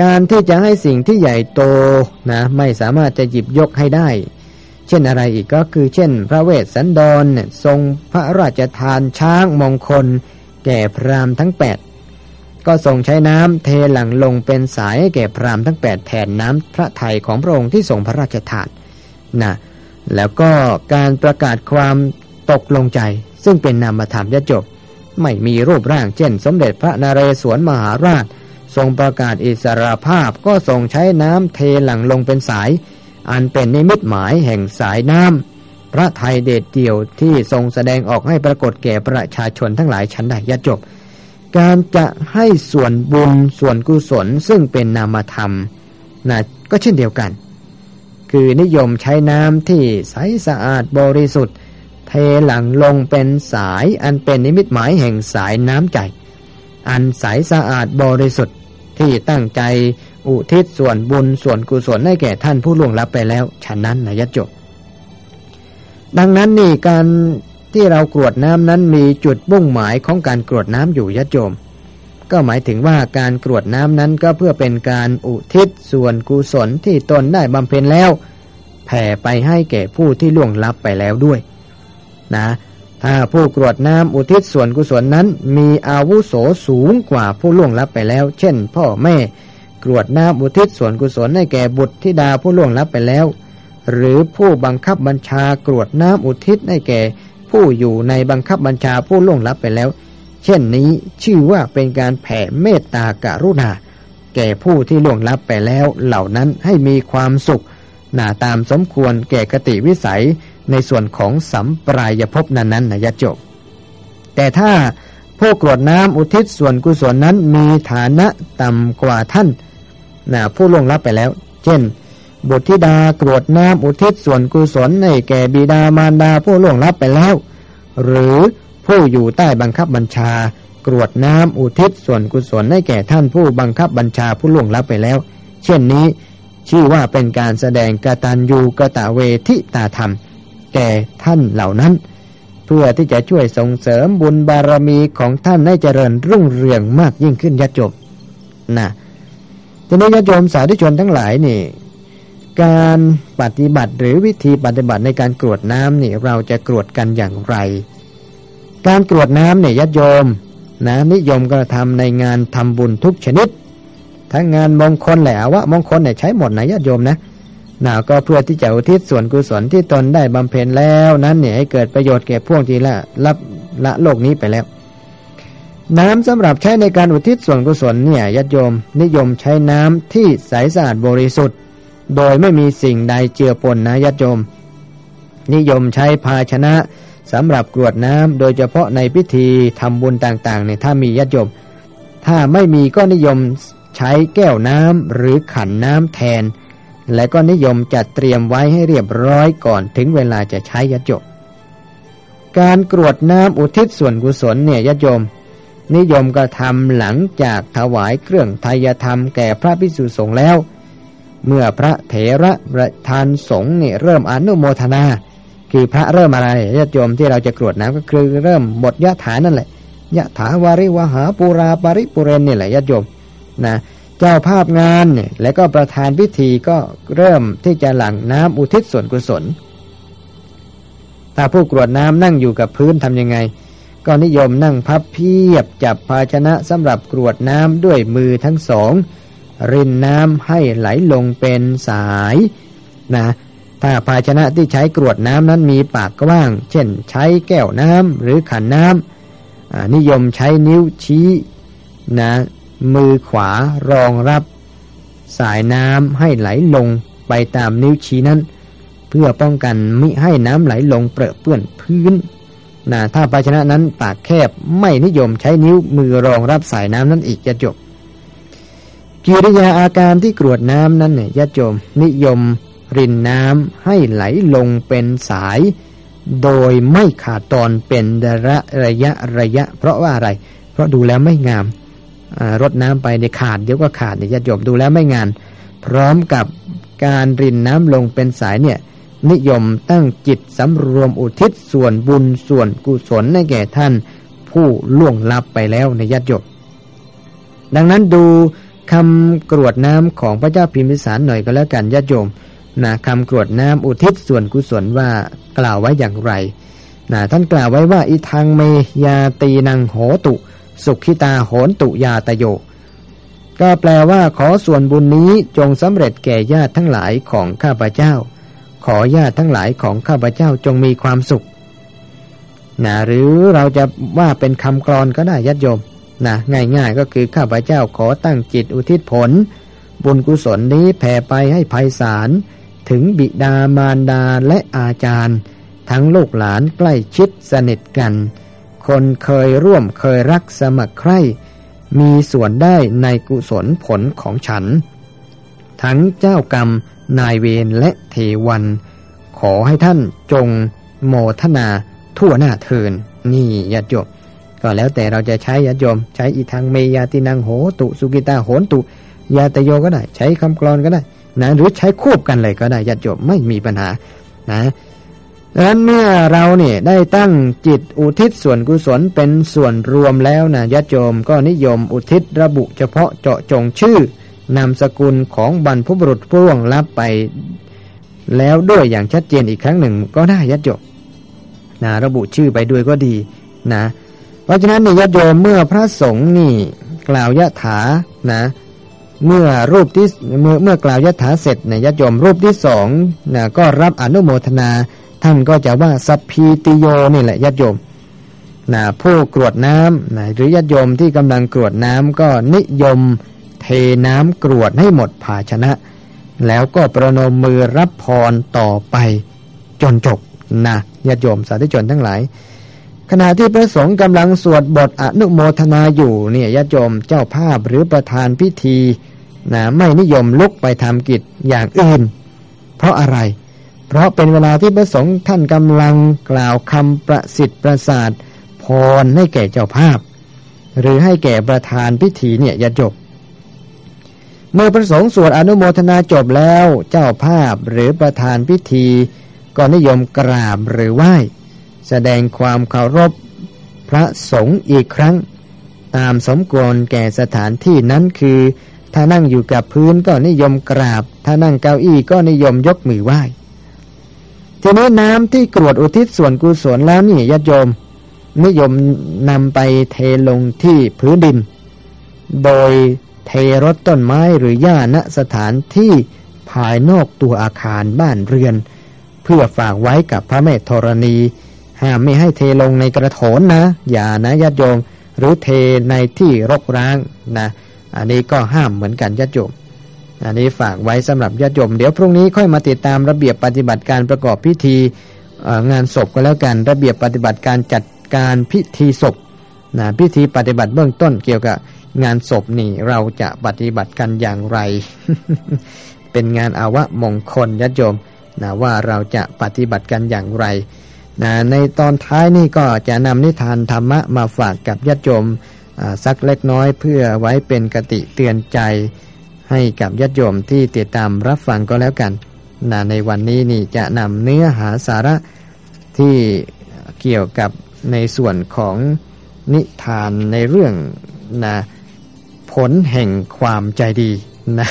การที่จะให้สิ่งที่ใหญ่โตนะไม่สามารถจะหยิบยกให้ได้ เช่นอะไรอีกก็คือ เช่น พระเวสสันดรเนี่ยทรงพระราชทานช้างมงคล แก่พราหมณ์ทั้งแปดก็ทรงใช้น้ำเทหลังลงเป็นสายให้แก่พราหมณ์ทั้งแปดแทนน้ำพระทัยของพระองค์ที่ทรงพระราชทานนะแล้วก็การประกาศความตกลงใจ ซึ่งเป็นนามธรรมยจบ ไม่มีรูปร่างเช่น สมเด็จพระนเรศวรมหาราช ทรงประกาศอิสรภาพก็ทรงใช้น้ำเทหลังลงเป็นสาย อันเป็นนิมิตหมายแห่งสายน้ำ พระไทยเดชเดี่ยวที่ทรงแสดงออกให้ปรากฏแก่ประชาชนทั้งหลายชั้นใดยจบ การจะให้ส่วนบุญส่วนกุศลซึ่งเป็นนามธรรมนะก็เช่นเดียวกัน คือนิยมใช้น้ำที่ใสสะอาดบริสุทธิ์ เทหลังลงเป็นสายอันเป็นนิมิตหมายแห่งสายน้ำใจ อันใสสะอาดบริสุทธิ์ที่ตั้งใจอุทิศส่วนบุญส่วนกุศลให้แก่ท่านผู้ล่วงลับไปแล้วฉะนั้นนะยจบ ดังนั้นนี่การที่เรากรวดน้ำนั้นมีจุดบุ่งหมายของการกรวดน้ำอยู่ยะโจม ก็หมายถึงว่าการกรวดน้ำนั้นก็เพื่อเป็นการอุทิศส่วนกุศลที่ตนได้บำเพ็ญแล้ว แผ่ไปให้แก่ผู้ที่ล่วงลับไปแล้วด้วย นะ ถ้าผู้กรวดน้ำอุทิศส่วนกุศลนั้น มีอาวุโสสูงกว่าผู้ล่วงลับไปแล้ว เช่น พ่อแม่กรวดน้ำอุทิศส่วนกุศลให้แก่บุตรธิดาผู้ล่วงลับไปแล้ว หรือผู้บังคับบัญชากรวดน้ำอุทิศให้แก่ ผู้อยู่ในบังคับบัญชาผู้ล่วงลับไปแล้ว เช่นนี้ชื่อว่าเป็นการแผ่เมตตากรุณา แก่ผู้ที่ล่วงลับไปแล้วเหล่านั้นให้มีความสุขหนาตามสมควรแก่กติวิสัยในส่วนของสัมปรายภพนั้นนั้นนะยะจบ แต่ถ้าผู้กรวดน้ำอุทิศส่วนกุศลนั้นมีฐานะต่ำกว่าท่านนะผู้ล่วงลับไปแล้ว เช่น บุตรธิดากรวดน้ำอุทิศส่วนกุศลให้แก่บิดามารดาผู้ล่วงลับไปแล้ว หรือผู้อยู่ใต้บังคับบัญชา กรวดน้ำอุทิศส่วนกุศลให้แก่ท่านผู้บังคับบัญชาผู้ล่วงลับไปแล้ว เช่นนี้ ชื่อว่าเป็นการแสดงกตัญญูกะตะเวทิตาธรรม แก่ท่านเหล่านั้น เพื่อที่จะช่วยส่งเสริมบุญบารมีของท่านให้เจริญรุ่งเรืองมากยิ่งขึ้นยัดจบนะทีนี้ญาติโยมสาธุชนทั้งหลายนี่ การปฏิบัติหรือวิธีปฏิบัติในการกรวดน้ำนี่เราจะกรวดกันอย่างไร การกรวดน้ำเนี่ยญาติโยมนะนิยมกระทำในงานทำบุญทุกชนิด ทั้งงานมงคลแหละว่ามงคลเนี่ยใช้หมดนะญาติโยมนะนาก็เพื่อที่จะอุทิศส่วนกุศลที่ตนได้บำเพ็ญแล้วนั้นเนี่ยให้เกิดประโยชน์แก่พวกที่ละรับละโลกนี้ไปแล้ว น้ำสำหรับใช้ในการอุทิศส่วนกุศลเนี่ยญาติโยมนิยมใช้น้ำที่ใสสะอาดบริสุทธิ์ โดยไม่มีสิ่งใดเจือปนนะญาติโยม นิยมใช้ภาชนะสำหรับกรวดน้ำโดยเฉพาะในพิธีทำบุญต่างๆเนี่ยถ้ามีญาติโยม ถ้าไม่มีก็นิยมใช้แก้วน้ำหรือขันน้ำแทน และก็นิยมจัดเตรียมไว้ให้เรียบร้อยก่อนถึงเวลาจะใช้ญาติโยมการกรวดน้ำอุทิศส่วนกุศลเนี่ยญาติโยม นิยมกระทำหลังจากถวายเครื่องทายธรรมแก่พระพิสุสงฆ์แล้ว เมื่อพระเถระประธานสงฆ์เนี่ยเริ่มอนุโมทนา คือพระเริ่มอะไรญาติโยมที่เราจะกรวดน้ำก็คือเริ่มบทยะถานั่นแหละยะถาวาริวหาปูราปริปุเรนนี่แหละญาติโยมนะเจ้าภาพงานเนี่ยแล้วก็ประธานพิธีก็เริ่มที่จะหลั่งน้ำอุทิศส่วนกุศล ถ้าผู้กรวดน้ำนั่งอยู่กับพื้นทํำยังไง ก็นิยมนั่งพับเพียบจับภาชนะสำหรับกรวดน้ำด้วยมือทั้งสอง รินน้ำให้ไหลลงเป็นสายนะถ้าภาชนะที่ใช้กรวดน้ำนั้นมีปากกว้าง เช่น ใช้แก้วน้ำหรือขันน้ำนิยมใช้นิ้วชี้นะมือขวารองรับสายน้ำให้ไหลลงไปตามนิ้วชี้นั้น เพื่อป้องกันมิให้น้ำไหลลงเปรอะเปื้อนพื้นนะถ้าภาชนะนั้นปากแคบไม่นิยมใช้นิ้วมือรองรับสายน้ำนั้นอีกจะจบ กิริยาอาการที่กรวดน้ำนั้นเนี่ยญาติโยมนิยม รินน้ำให้ไหลลงเป็นสาย โดยไม่ขาดตอนเป็นระระยะระยะ เพราะว่าอะไร เพราะดูแล้วไม่งามรดน้ำไปในขาดเดี๋ยวก็ขาดเนี่ยญาติโยมดูแล้วไม่งาน พร้อมกับการรินน้ำลงเป็นสายเนี่ยนิยมตั้งจิตสำรวมอุทิศส่วนบุญส่วนกุศลให้แก่ท่าน ผู้ล่วงลับไปแล้วในญาติโยมดังนั้นดู คำกรวดน้ำของพระเจ้าพิมพิสารหน่อยก็แล้วกันญาติโยมนะคำกรวดน้ำอุทิศส่วนกุศลว่ากล่าวไว้อย่างไรนะท่านกล่าวไว้ว่าอิทังเมยาตีนังโหตุ สุขิตาโหนตุยาตโย ก็แปลว่าขอส่วนบุญนี้จงสำเร็จแก่ญาติทั้งหลายของข้าพเจ้า ขอญาติทั้งหลายของข้าพเจ้าจงมีความสุขนะหรือเราจะว่าเป็นคำกรอนก็ได้ยัดโยม นะง่ายๆก็คือข้าพเจ้าขอตั้งจิตอุทิศผล บุญกุศลนี้แผ่ไปให้ภัยสารถึงบิดามารดาและอาจารย์ ทั้งลูกหลานใกล้ชิดสนิทกัน คนเคยร่วมเคยรักสมัครใคร่มีส่วนได้ในกุศลผลของฉัน ทั้งเจ้ากรรม นายเวรและเทวัน ขอให้ท่านจงโมทนาทั่วหน้าเทินนี่ญาติโยม ก็แล้วแต่เราจะใช้ญาโยม ใช้อีทางเมยาตินังโหตุสุกิตาโหนตุ ยาตโยก็ได้ ใช้คำกรอนก็ได้นะหรือใช้ควบกันเลยก็ได้ญาติโยมไม่มีปัญหานะดังนั้นเมื่อเราเนี่ยได้ตั้งจิตอุทิศส่วนกุศลเป็นส่วนรวมแล้วนะญาติโยมก็นิยมอุทิศระบุเฉพาะเจาะจงชื่อนามสกุลของบรรพบุรุษพ่วงลับไป แล้วด้วยอย่างชัดเจนอีกครั้งหนึ่งก็ได้ญาติโยมนะระบุชื่อไปด้วยก็ดีนะ เพราะฉะนั้นในญาติโยมเมื่อพระสงฆ์นี่กล่าวยะถานะ เมื่อรูปที่เมื่อเมื่อกล่าวยะถาเสร็จเนี่ยญาติโยมรูปที่สองนะก็รับอนุโมทนา ท่านก็จะว่าสัพพีติโยนี่แหละญาติโยมนะผู้กรวดน้ำนะหรือญาติโยมที่กำลังกรวดน้ำก็นิยมเทน้ำกรวดให้หมดภาชนะ แล้วก็ประนมมือรับพรต่อไปจนจบนะญาติโยมสาธุชนทั้งหลาย ขณะที่พระสงฆ์กำลังสวดบทอนุโมทนาอยู่เนี่ยญาติโยมเจ้าภาพหรือประธานพิธีนะไม่นิยมลุกไปทำกิจอย่างอื่น เพราะอะไร เพราะเป็นเวลาที่พระสงฆ์ท่านกำลังกล่าวคำประสิทธิ์ประสาทพรให้แก่เจ้าภาพ หรือให้แก่ประธานพิธีเนี่ยอย่าจบเมื่อประสงค์สวดอนุโมทนาจบแล้ว เจ้าภาพหรือประธานพิธีก็นิยมกราบหรือไหว้ แสดงความเคารพพระสงฆ์อีกครั้ง ตามสมควรแก่สถานที่นั้นคือ ถ้านั่งอยู่กับพื้นก็นิยมกราบ ถ้านั่งเก้าอี้ก็นิยมยกมือไหว้ทีนี้น้ำที่กรวดอุทิศส่วนกุศลแล้วนี่ญาติโยม นิยมนำไปเทลงที่พื้นดิน โดยเทรถต้นไม้หรือหญ้าณสถานที่ภายนอกตัวอาคารบ้านเรือน เพื่อฝากไว้กับพระแม่ธรณี ห้ามไม่ให้เทลงในกระถนนะ อย่านะญาติโยม หรือเทในที่รกร้างนะ อันนี้ก็ห้ามเหมือนกันญาติโยม อันนี้ฝากไว้สำหรับญาติโยม เดี๋ยวพรุ่งนี้ค่อยมาติดตามระเบียบปฏิบัติการประกอบพิธีงานศพก็แล้วกัน ระเบียบปฏิบัติการจัดการพิธีศพนะพิธีปฏิบัติเบื้องต้นเกี่ยวกับงานศพนี่เราจะปฏิบัติกันอย่างไร เป็นงานอาวะมงคลญาติโยมนะว่าเราจะปฏิบัติกันอย่างไร นะในตอนท้ายนี่ก็จะนำนิทานธรรมะมาฝากกับญาติโยมสักเล็กน้อยเพื่อไว้เป็นกติเตือนใจ ให้กับญาติโยมที่ติดตามรับฟังก็แล้วกันนะในวันนี้นี่จะนำเนื้อหาสาระที่เกี่ยวกับในส่วนของนิทานในเรื่องนะผลแห่งความใจดีนะ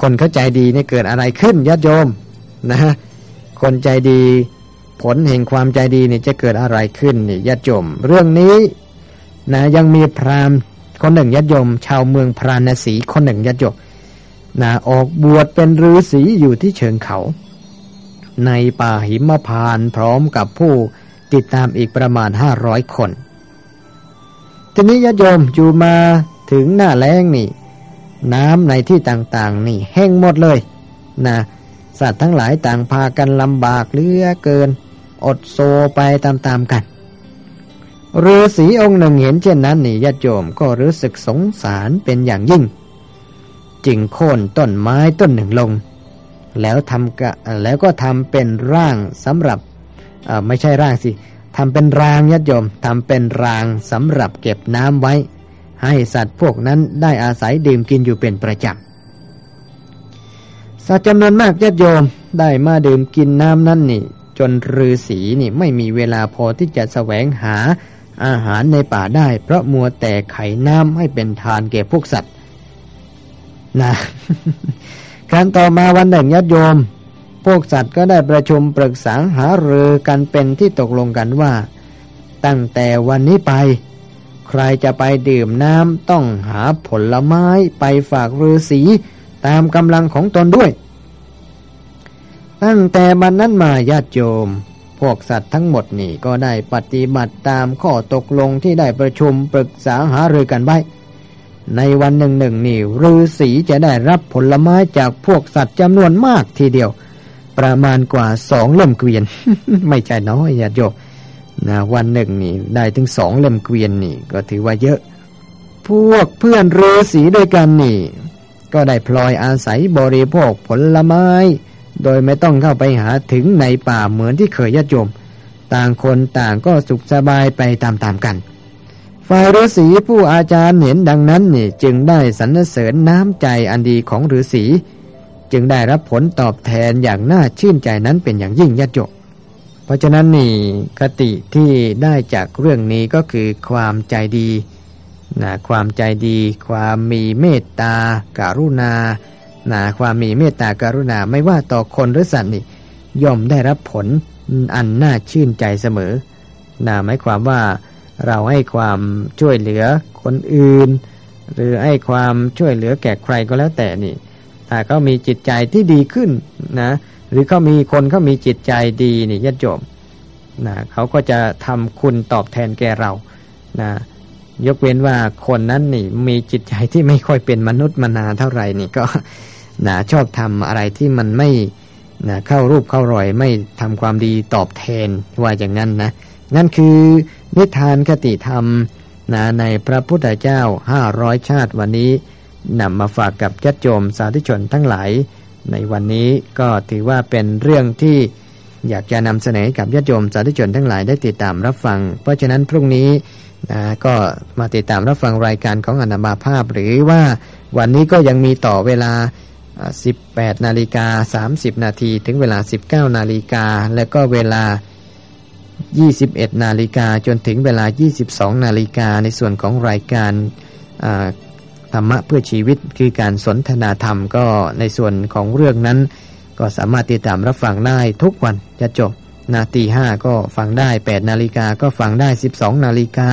คนเข้าใจดีเนี่ยเกิดอะไรขึ้นญาติโยมนะคนใจดี ผลแห่งความใจดีนี่จะเกิดอะไรขึ้นนี่ญาติโยมเรื่องนี้นะยังมีพราหมณ์คนหนึ่งญาติโยม ชาวเมืองพราณสีคนหนึ่งญาติโยมนะออกบวชเป็นฤาษีอยู่ที่เชิงเขา ในป่าหิมพานพร้อมกับผู้ติดตามอีกประมาณห้าร้อยคน ทีนี้ญาติโยมอยู่มาถึงหน้าแล้งนี่ น้ำในที่ต่างๆ นี่แห้งหมดเลยนะสัตว์ทั้งหลายต่างพากันลำบากเหลือเกิน อดโซไปตามๆกันฤาษีองค์หนึ่งเห็นเช่นนั้นนี่ญาติโยมก็รู้สึกสงสารเป็นอย่างยิ่ง จึงโค่นต้นไม้ต้นหนึ่งลง แล้วทำกะแล้วก็ทำเป็นร่างสำหรับไม่ใช่ร่างสิทำเป็นรางญาติโยมทำเป็นรางสำหรับเก็บน้ำไว้ ให้สัตว์พวกนั้นได้อาศัยดื่มกินอยู่เป็นประจำสัตว์จำนวนมากญาติโยมได้มาดื่มกินน้ำนั้นนี่ จนฤาษีนี่ไม่มีเวลาพอที่จะแสวงหาอาหารในป่าได้ เพราะมัวแต่ไขน้ำให้เป็นทานแก่พวกสัตว์นะการต่อมาวันหนึ่งญาติโยม พวกสัตว์ก็ได้ประชุมปรึกษาหารือกันเป็นที่ตกลงกันว่า ตั้งแต่วันนี้ไป ใครจะไปดื่มน้ำต้องหาผลไม้ไปฝากฤาษีตามกำลังของตนด้วย ตั้งแต่บันนั้นมาญาติโยม พวกสัตว์ทั้งหมดนี่ก็ได้ปฏิบัติตามข้อตกลงที่ได้ประชุมปรึกษาหารือกันไว้ ในวันหนึ่งหนึ่งนี่ฤาษีจะได้รับผลไม้จากพวกสัตว์จำนวนมากทีเดียว ประมาณกว่าสองเล่มเกวียน ไม่ใช่น้อยญาติโยมนะวันหนึ่งนี่ได้ถึงสองเล่มเกวียนนี่ก็ถือว่าเยอะ พวกเพื่อนฤาษีด้วยกันนี่ ก็ได้พลอยอาศัยบริโภคผลไม้ โดยไม่ต้องเข้าไปหาถึงในป่าเหมือนที่เคยญาติโยม ต่างคนต่างก็สุขสบายไปตามๆกัน ฝ่ายฤาษีผู้อาจารย์เห็นดังนั้นนี่จึงได้สรรเสริญน้ำใจอันดีของฤาษีจึงได้รับผลตอบแทนอย่างน่าชื่นใจนั้นเป็นอย่างยิ่งญาติโยมเพราะฉะนั้นนี่คติที่ได้จากเรื่องนี้ก็คือความใจดีนะความใจดี ความมีเมตตาการุณา นะความมีเมตตากรุณาไม่ว่าต่อคนหรือสัตว์นี่ย่อมได้รับผลอันน่าชื่นใจเสมอนะหมายความว่าเราให้ความช่วยเหลือคนอื่น หรือให้ความช่วยเหลือแก่ใครก็แล้วแต่นี่ ถ้าเขามีจิตใจที่ดีขึ้นนะหรือเขามีคนเขามีจิตใจดีนี่ยัดโยมนะเขาก็จะทำคุณตอบแทนแก่เรานะยกเว้นว่าคนนั้นนี่มีจิตใจที่ไม่ค่อยเป็นมนุษย์มนาเท่าไหร่นี่ก็ นะชอบทำอะไรที่มันไม่นะเข้ารูปเข้ารอยไม่ทำความดีตอบแทนว่าอย่างนั้นนะนั่นคือนิทานคติธรรมนะในพระพุทธเจ้าห้าร้อยชาติวันนี้นำมาฝากกับยัดโยมสาธุชนทั้งหลาย ในวันนี้ก็ถือว่าเป็นเรื่องที่อยากจะนำเสนอกับญาติโยมสาธุชนทั้งหลายได้ติดตามรับฟัง เพราะฉะนั้นพรุ่งนี้นะก็มาติดตามรับฟังรายการของอนามาภาพ หรือว่าวันนี้ก็ยังมีต่อเวลา 18นาฬิกา30 นาทีถึงเวลา 19 นาฬิกา และก็เวลา 21 นาฬิกาจนถึงเวลา 22 นาฬิกาในส่วนของรายการธรรมะเพื่อชีวิตคือการสนทนาธรรมก็ในส่วนของเรื่องนั้น ก็สามารถติดตามรับฟังได้ทุกวันจะจบนาตีห้าก็ฟังได้ 8 นาฬิกาก็ฟังได้ 12 นาฬิกา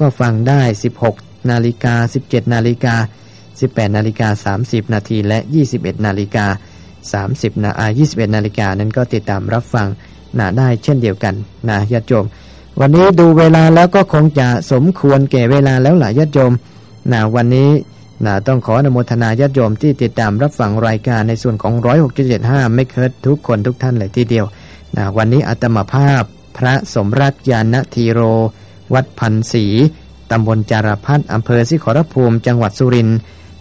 ก็ฟังได้ 16 นาฬิกา 17 นาฬิกา 18นาฬิกา30 นาทีและ 21นาฬิกา30นาอา21นาฬิกานั้นก็ติดตามรับฟังนาได้เช่นเดียวกันนะญาติโยม วันนี้ดูเวลาแล้วก็คงจะสมควรแก่เวลาแล้วหลายญาติโยมนะวันนี้นะต้องขออนุโมทนาญาติโยมที่ติดตามรับฟังรายการในส่วนของ 1675ไม่เคิดทุกคนทุกท่านเลยทีเดียวนะวันนี้อัตมภาพพระสมรักยานทีโร วัดพันศรีตำบลจารพัฒอำเภอสิขรภูมิ จังหวัดสุรินทร์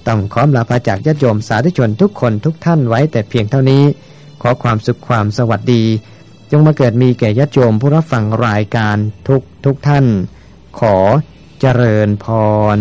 ต้องขอลาพาจากญาติโยมสาธุชนทุกคนทุกท่านไว้แต่เพียงเท่านี้ ขอความสุขความสวัสดี จงมาเกิดมีแก่ญาติโยมผู้รับฟังรายการทุกทุกท่าน ขอเจริญพร